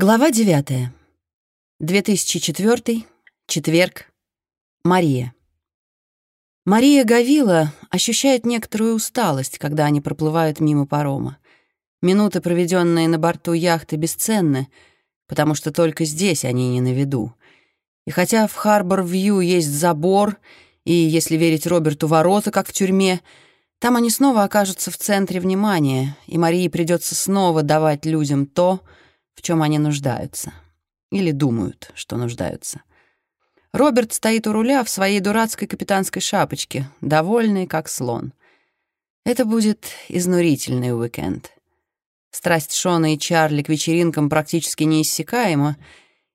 Глава 9. 2004. Четверг. Мария. Мария Гавила ощущает некоторую усталость, когда они проплывают мимо парома. Минуты, проведенные на борту яхты, бесценны, потому что только здесь они не на виду. И хотя в Харбор-Вью есть забор, и, если верить Роберту, ворота, как в тюрьме, там они снова окажутся в центре внимания, и Марии придется снова давать людям то, в чем они нуждаются. Или думают, что нуждаются. Роберт стоит у руля в своей дурацкой капитанской шапочке, довольный, как слон. Это будет изнурительный уикенд. Страсть Шона и Чарли к вечеринкам практически неиссякаема,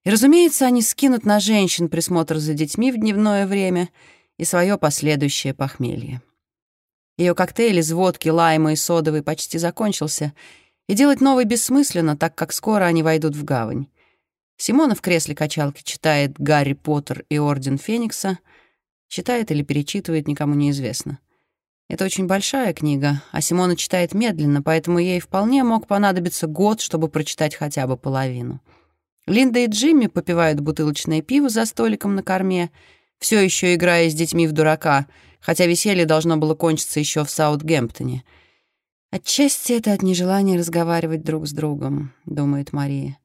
и, разумеется, они скинут на женщин присмотр за детьми в дневное время и свое последующее похмелье. Ее коктейль из водки, лайма и содовой почти закончился — и делать новый бессмысленно, так как скоро они войдут в гавань. Симона в кресле качалки читает «Гарри Поттер и Орден Феникса». Читает или перечитывает, никому неизвестно. Это очень большая книга, а Симона читает медленно, поэтому ей вполне мог понадобиться год, чтобы прочитать хотя бы половину. Линда и Джимми попивают бутылочное пиво за столиком на корме, все еще играя с детьми в дурака, хотя веселье должно было кончиться еще в Саутгемптоне — Отчасти это от нежелания разговаривать друг с другом, думает Мария.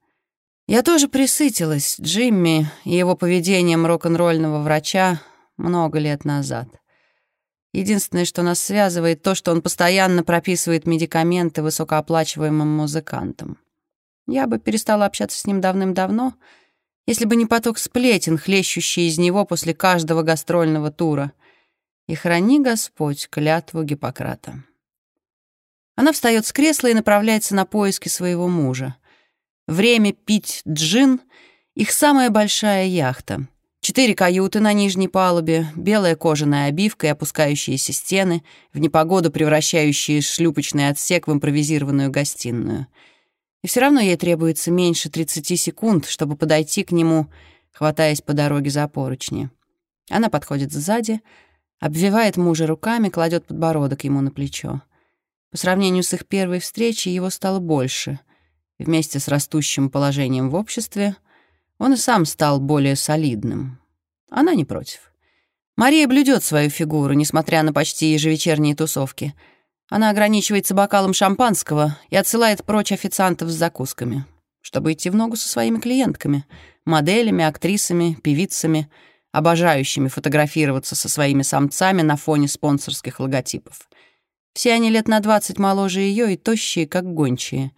Я тоже присытилась Джимми и его поведением рок-н-ролльного врача много лет назад. Единственное, что нас связывает, то, что он постоянно прописывает медикаменты высокооплачиваемым музыкантам. Я бы перестала общаться с ним давным-давно, если бы не поток сплетен, хлещущий из него после каждого гастрольного тура. И храни Господь клятву Гиппократа. Она встает с кресла и направляется на поиски своего мужа. Время пить джин — их самая большая яхта. Четыре каюты на нижней палубе, белая кожаная обивка и опускающиеся стены, в непогоду превращающие шлюпочный отсек в импровизированную гостиную. И все равно ей требуется меньше 30 секунд, чтобы подойти к нему, хватаясь по дороге за поручни. Она подходит сзади, обвивает мужа руками, кладет подбородок ему на плечо. По сравнению с их первой встречей его стало больше. вместе с растущим положением в обществе он и сам стал более солидным. Она не против. Мария блюдет свою фигуру, несмотря на почти ежевечерние тусовки. Она ограничивается бокалом шампанского и отсылает прочь официантов с закусками, чтобы идти в ногу со своими клиентками, моделями, актрисами, певицами, обожающими фотографироваться со своими самцами на фоне спонсорских логотипов. Все они лет на двадцать моложе ее и тощие, как гончие.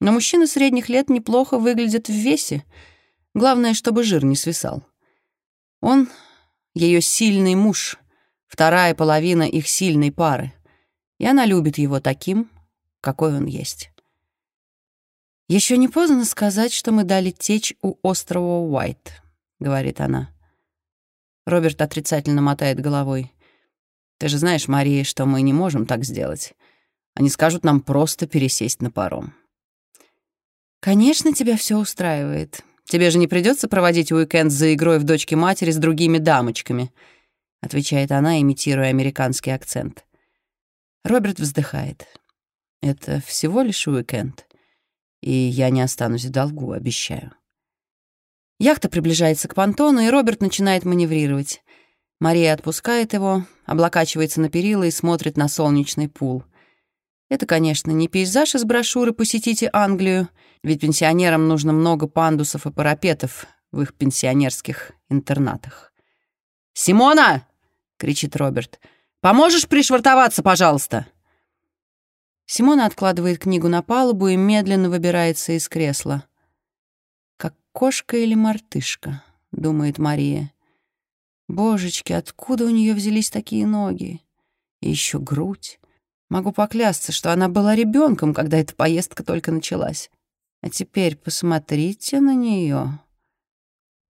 Но мужчины средних лет неплохо выглядят в весе. Главное, чтобы жир не свисал. Он — ее сильный муж, вторая половина их сильной пары. И она любит его таким, какой он есть. Еще не поздно сказать, что мы дали течь у острова Уайт», — говорит она. Роберт отрицательно мотает головой. Ты же знаешь, Мария, что мы не можем так сделать. Они скажут нам просто пересесть на паром. Конечно, тебя все устраивает. Тебе же не придется проводить уикенд за игрой в дочки матери с другими дамочками, отвечает она, имитируя американский акцент. Роберт вздыхает. Это всего лишь уикенд, и я не останусь в долгу, обещаю. Яхта приближается к понтону, и Роберт начинает маневрировать. Мария отпускает его, облокачивается на перила и смотрит на солнечный пул. Это, конечно, не пейзаж из брошюры «Посетите Англию», ведь пенсионерам нужно много пандусов и парапетов в их пенсионерских интернатах. «Симона!» — кричит Роберт. «Поможешь пришвартоваться, пожалуйста?» Симона откладывает книгу на палубу и медленно выбирается из кресла. «Как кошка или мартышка», — думает Мария. Божечки, откуда у нее взялись такие ноги? И еще грудь. Могу поклясться, что она была ребенком, когда эта поездка только началась. А теперь посмотрите на нее.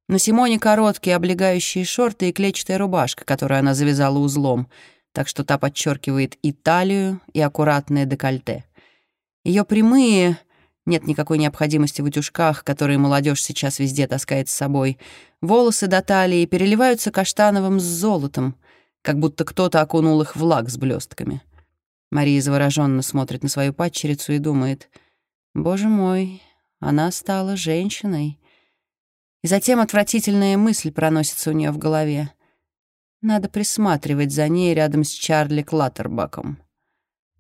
На Симоне короткие облегающие шорты и клетчатая рубашка, которую она завязала узлом, так что та подчеркивает и талию, и аккуратное декольте. Ее прямые, нет никакой необходимости в утюжках, которые молодежь сейчас везде таскает с собой. Волосы до талии переливаются каштановым с золотом, как будто кто-то окунул их в лак с блестками. Мария завороженно смотрит на свою падчерицу и думает, «Боже мой, она стала женщиной. И затем отвратительная мысль проносится у нее в голове. Надо присматривать за ней рядом с Чарли Клаттербаком.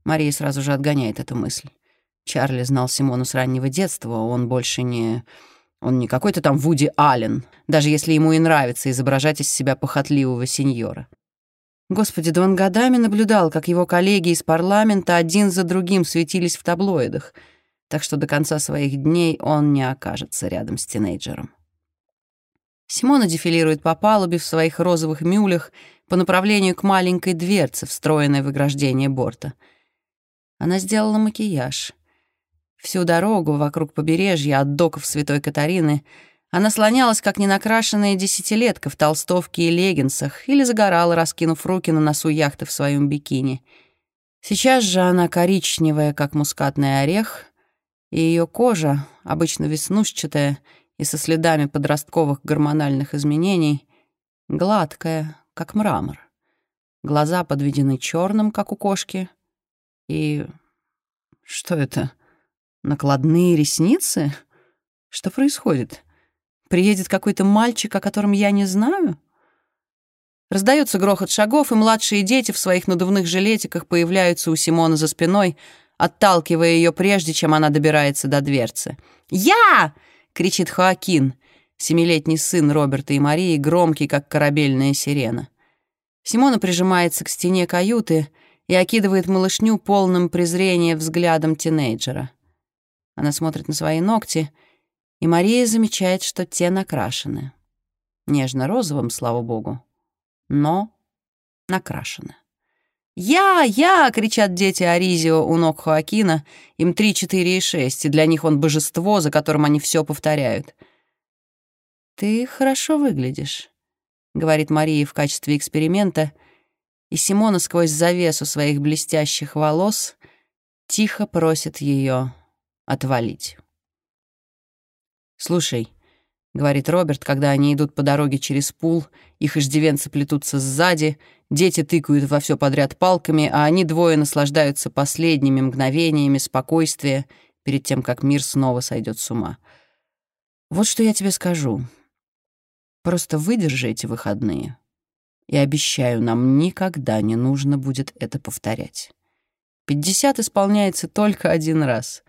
Мария сразу же отгоняет эту мысль. Чарли знал Симону с раннего детства, он больше не... Он не какой-то там Вуди Аллен, даже если ему и нравится изображать из себя похотливого сеньора. Господи, да он годами наблюдал, как его коллеги из парламента один за другим светились в таблоидах, так что до конца своих дней он не окажется рядом с тинейджером. Симона дефилирует по палубе в своих розовых мюлях по направлению к маленькой дверце, встроенной в ограждение борта. Она сделала макияж. Всю дорогу вокруг побережья от доков Святой Катарины она слонялась, как ненакрашенная десятилетка в толстовке и леггинсах или загорала, раскинув руки на носу яхты в своем бикини. Сейчас же она коричневая, как мускатный орех, и ее кожа, обычно веснушчатая, и со следами подростковых гормональных изменений, гладкая, как мрамор. Глаза подведены черным, как у кошки. И... Что это? Накладные ресницы? Что происходит? Приедет какой-то мальчик, о котором я не знаю? Раздается грохот шагов, и младшие дети в своих надувных жилетиках появляются у Симона за спиной, отталкивая ее прежде, чем она добирается до дверцы. «Я!» — кричит Хоакин, семилетний сын Роберта и Марии, громкий, как корабельная сирена. Симона прижимается к стене каюты и окидывает малышню полным презрения взглядом тинейджера. Она смотрит на свои ногти, и Мария замечает, что те накрашены. Нежно-розовым, слава богу, но накрашены. «Я! Я!» — кричат дети Аризио у ног Хоакина. Им три, четыре и шесть, и для них он божество, за которым они все повторяют. «Ты хорошо выглядишь», — говорит Мария в качестве эксперимента, и Симона сквозь завесу своих блестящих волос тихо просит ее отвалить. «Слушай», — говорит Роберт, когда они идут по дороге через пул, их иждивенцы плетутся сзади, дети тыкают во все подряд палками, а они двое наслаждаются последними мгновениями спокойствия перед тем, как мир снова сойдет с ума. «Вот что я тебе скажу. Просто выдержи эти выходные. И обещаю, нам никогда не нужно будет это повторять. Пятьдесят исполняется только один раз,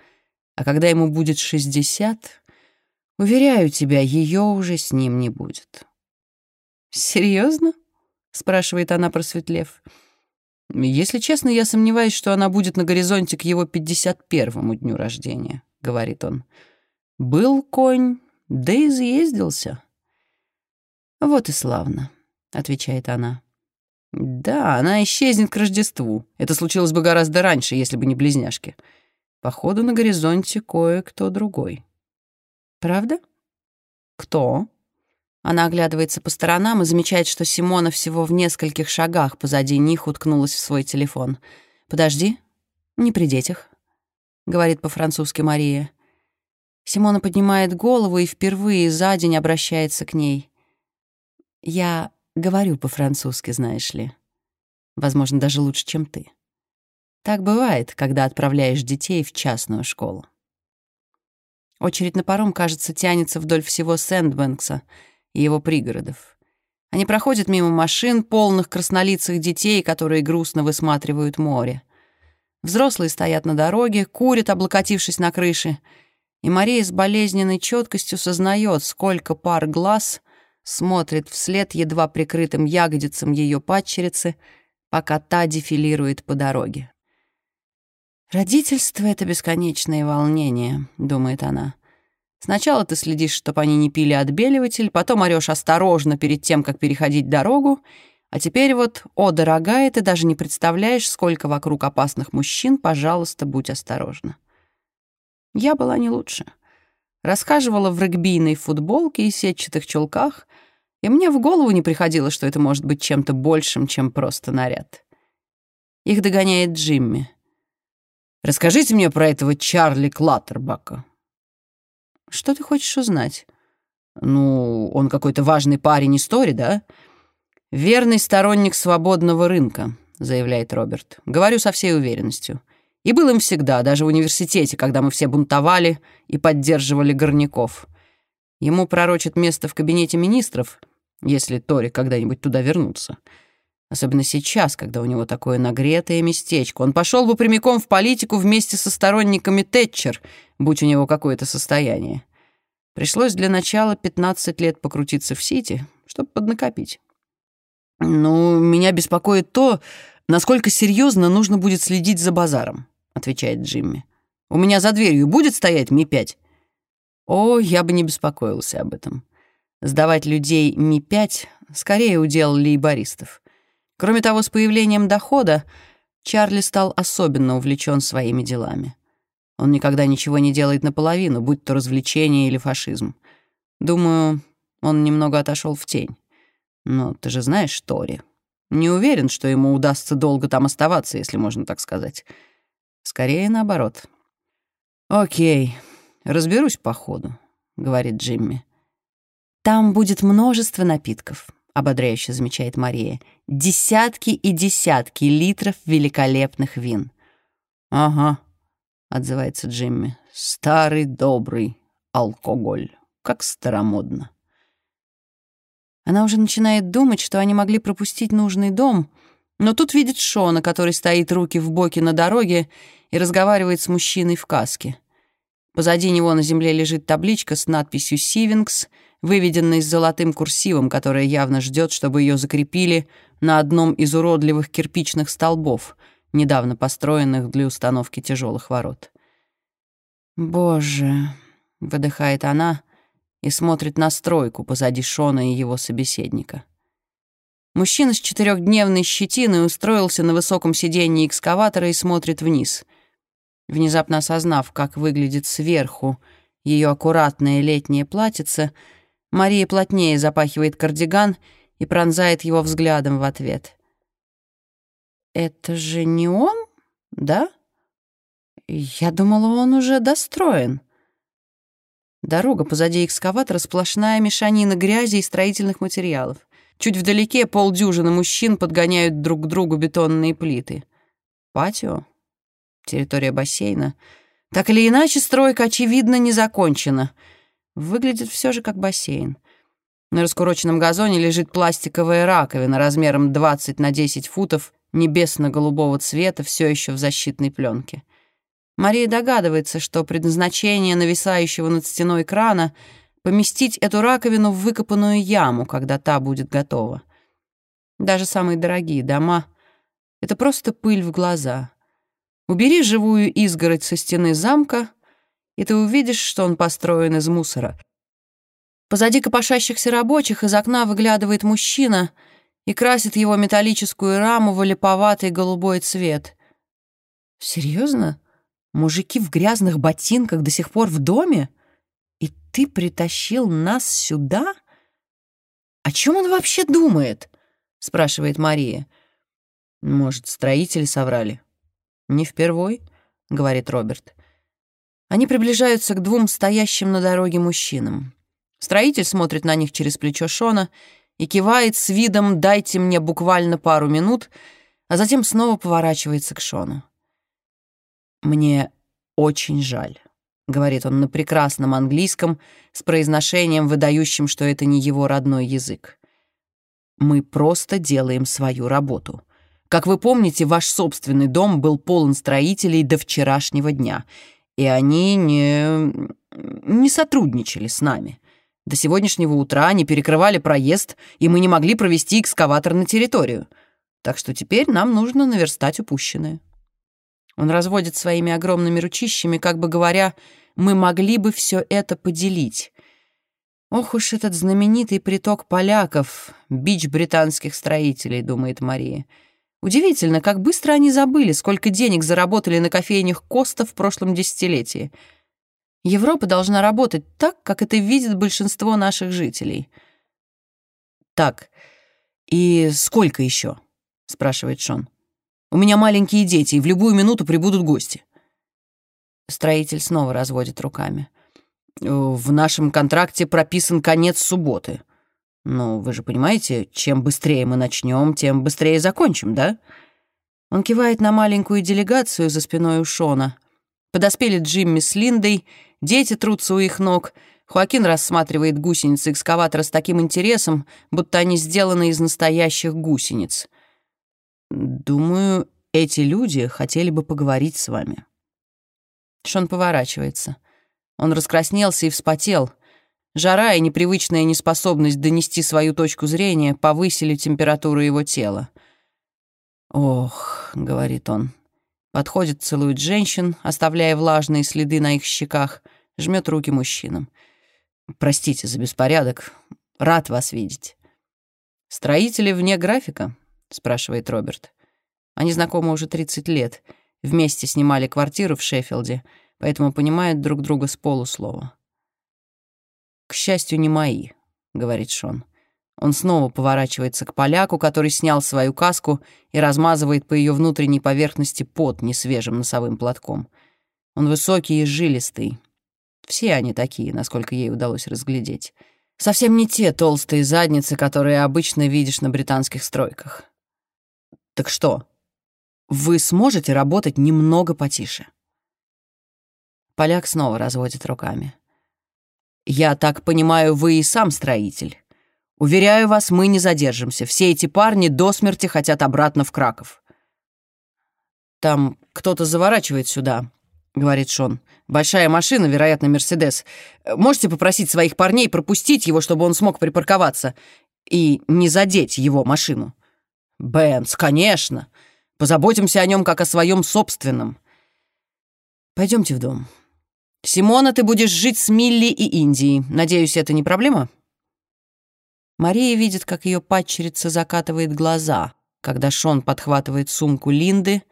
а когда ему будет шестьдесят, Уверяю тебя, ее уже с ним не будет. Серьезно? спрашивает она, просветлев. Если честно, я сомневаюсь, что она будет на горизонте к его 51-му дню рождения, говорит он. Был конь, да и заездился. Вот и славно, отвечает она. Да, она исчезнет к Рождеству. Это случилось бы гораздо раньше, если бы не близняшки. Походу, на горизонте кое-кто другой. «Правда? Кто?» Она оглядывается по сторонам и замечает, что Симона всего в нескольких шагах позади них уткнулась в свой телефон. «Подожди, не при детях», — говорит по-французски Мария. Симона поднимает голову и впервые за день обращается к ней. «Я говорю по-французски, знаешь ли. Возможно, даже лучше, чем ты. Так бывает, когда отправляешь детей в частную школу. Очередь на паром, кажется, тянется вдоль всего Сэндбэнкса и его пригородов. Они проходят мимо машин, полных краснолицых детей, которые грустно высматривают море. Взрослые стоят на дороге, курят, облокотившись на крыше, и Мария с болезненной четкостью сознает, сколько пар глаз смотрит вслед едва прикрытым ягодицам ее падчерицы, пока та дефилирует по дороге. «Родительство — это бесконечное волнение», — думает она. «Сначала ты следишь, чтобы они не пили отбеливатель, потом орёшь осторожно перед тем, как переходить дорогу, а теперь вот, о, дорогая, ты даже не представляешь, сколько вокруг опасных мужчин, пожалуйста, будь осторожна». Я была не лучше. Расхаживала в регбийной футболке и сетчатых чулках, и мне в голову не приходило, что это может быть чем-то большим, чем просто наряд. Их догоняет Джимми — Расскажите мне про этого Чарли Клаттербака». «Что ты хочешь узнать?» «Ну, он какой-то важный парень истории, да?» «Верный сторонник свободного рынка», — заявляет Роберт. «Говорю со всей уверенностью. И был им всегда, даже в университете, когда мы все бунтовали и поддерживали горняков. Ему пророчат место в кабинете министров, если Тори когда-нибудь туда вернутся. Особенно сейчас, когда у него такое нагретое местечко. Он пошел бы прямиком в политику вместе со сторонниками Тэтчер, будь у него какое-то состояние. Пришлось для начала 15 лет покрутиться в Сити, чтобы поднакопить. «Ну, меня беспокоит то, насколько серьезно нужно будет следить за базаром», — отвечает Джимми. «У меня за дверью будет стоять Ми-5?» «О, я бы не беспокоился об этом. Сдавать людей Ми-5 скорее удел лейбористов. Кроме того, с появлением дохода Чарли стал особенно увлечен своими делами. Он никогда ничего не делает наполовину, будь то развлечение или фашизм. Думаю, он немного отошел в тень. Но ты же знаешь Тори. Не уверен, что ему удастся долго там оставаться, если можно так сказать. Скорее наоборот. «Окей, разберусь по ходу», — говорит Джимми. «Там будет множество напитков», — ободряюще замечает Мария. «Десятки и десятки литров великолепных вин». «Ага», — отзывается Джимми. «Старый добрый алкоголь, как старомодно». Она уже начинает думать, что они могли пропустить нужный дом, но тут видит Шона, который стоит руки в боки на дороге и разговаривает с мужчиной в каске. Позади него на земле лежит табличка с надписью «Сивингс», выведенной с золотым курсивом, которая явно ждет, чтобы ее закрепили на одном из уродливых кирпичных столбов, недавно построенных для установки тяжелых ворот. «Боже», — выдыхает она, — и смотрит на стройку позади Шона и его собеседника. Мужчина с четырехдневной щетиной устроился на высоком сиденье экскаватора и смотрит вниз. Внезапно осознав, как выглядит сверху ее аккуратное летнее платьице, Мария плотнее запахивает кардиган и пронзает его взглядом в ответ. «Это же не он, да? Я думала, он уже достроен». Дорога позади экскаватора сплошная мешанина грязи и строительных материалов. Чуть вдалеке полдюжины мужчин подгоняют друг к другу бетонные плиты. Патио? Территория бассейна? Так или иначе, стройка, очевидно, не закончена. Выглядит все же как бассейн. На раскуроченном газоне лежит пластиковая раковина размером 20 на 10 футов небесно-голубого цвета, все еще в защитной пленке. Мария догадывается, что предназначение нависающего над стеной крана — поместить эту раковину в выкопанную яму, когда та будет готова. Даже самые дорогие дома — это просто пыль в глаза. Убери живую изгородь со стены замка, и ты увидишь, что он построен из мусора. Позади копошащихся рабочих из окна выглядывает мужчина и красит его металлическую раму в олиповатый голубой цвет. «Серьезно?» Мужики в грязных ботинках до сих пор в доме? И ты притащил нас сюда? О чем он вообще думает? спрашивает Мария. Может, строители соврали? Не впервой, говорит Роберт. Они приближаются к двум стоящим на дороге мужчинам. Строитель смотрит на них через плечо Шона и кивает с видом «дайте мне буквально пару минут», а затем снова поворачивается к Шону. «Мне очень жаль», — говорит он на прекрасном английском с произношением, выдающим, что это не его родной язык. «Мы просто делаем свою работу. Как вы помните, ваш собственный дом был полон строителей до вчерашнего дня, и они не... не сотрудничали с нами». До сегодняшнего утра они перекрывали проезд, и мы не могли провести экскаватор на территорию. Так что теперь нам нужно наверстать упущенное. Он разводит своими огромными ручищами, как бы говоря, «Мы могли бы все это поделить». «Ох уж этот знаменитый приток поляков, бич британских строителей», — думает Мария. Удивительно, как быстро они забыли, сколько денег заработали на кофейнях Коста в прошлом десятилетии. Европа должна работать так, как это видит большинство наших жителей. «Так, и сколько еще?» — спрашивает Шон. У меня маленькие дети, и в любую минуту прибудут гости». Строитель снова разводит руками. «В нашем контракте прописан конец субботы. Но вы же понимаете, чем быстрее мы начнем, тем быстрее закончим, да?» Он кивает на маленькую делегацию за спиной у Шона. Подоспели Джимми с Линдой, дети трутся у их ног. Хуакин рассматривает гусеницы экскаватора с таким интересом, будто они сделаны из настоящих гусениц. «Думаю, эти люди хотели бы поговорить с вами». Шон поворачивается. Он раскраснелся и вспотел. Жара и непривычная неспособность донести свою точку зрения повысили температуру его тела. «Ох», — говорит он, подходит, целует женщин, оставляя влажные следы на их щеках, жмет руки мужчинам. «Простите за беспорядок. Рад вас видеть». «Строители вне графика?» — спрашивает Роберт. Они знакомы уже 30 лет. Вместе снимали квартиру в Шеффилде, поэтому понимают друг друга с полуслова. «К счастью, не мои», — говорит Шон. Он снова поворачивается к поляку, который снял свою каску и размазывает по ее внутренней поверхности пот несвежим носовым платком. Он высокий и жилистый. Все они такие, насколько ей удалось разглядеть. Совсем не те толстые задницы, которые обычно видишь на британских стройках. «Так что, вы сможете работать немного потише?» Поляк снова разводит руками. «Я так понимаю, вы и сам строитель. Уверяю вас, мы не задержимся. Все эти парни до смерти хотят обратно в Краков». «Там кто-то заворачивает сюда», — говорит Шон. «Большая машина, вероятно, Мерседес. Можете попросить своих парней пропустить его, чтобы он смог припарковаться и не задеть его машину?» «Бенц, конечно. Позаботимся о нем как о своем собственном. Пойдемте в дом. Симона, ты будешь жить с Милли и Индией. Надеюсь, это не проблема?» Мария видит, как ее падчерица закатывает глаза, когда Шон подхватывает сумку Линды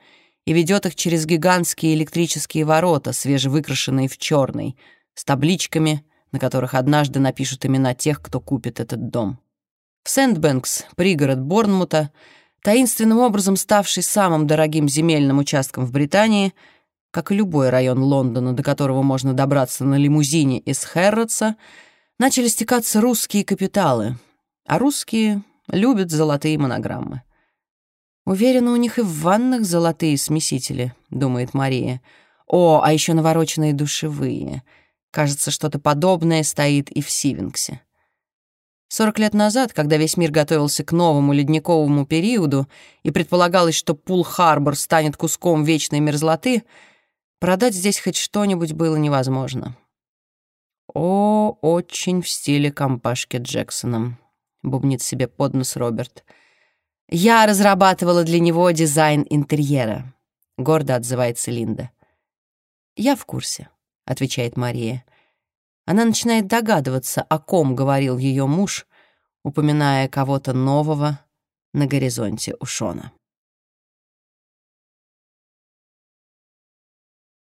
и ведет их через гигантские электрические ворота, свежевыкрашенные в черный, с табличками, на которых однажды напишут имена тех, кто купит этот дом. В Сэндбэнкс, пригород Борнмута, таинственным образом ставший самым дорогим земельным участком в Британии, как и любой район Лондона, до которого можно добраться на лимузине из Хэрротса, начали стекаться русские капиталы — а русские любят золотые монограммы. Уверена, у них и в ваннах золотые смесители, думает Мария. О, а еще навороченные душевые. Кажется, что-то подобное стоит и в Сивингсе. Сорок лет назад, когда весь мир готовился к новому ледниковому периоду и предполагалось, что Пул-Харбор станет куском вечной мерзлоты, продать здесь хоть что-нибудь было невозможно. О, очень в стиле компашки Джексоном. — бубнит себе под нос Роберт. «Я разрабатывала для него дизайн интерьера», — гордо отзывается Линда. «Я в курсе», — отвечает Мария. Она начинает догадываться, о ком говорил ее муж, упоминая кого-то нового на горизонте у Шона.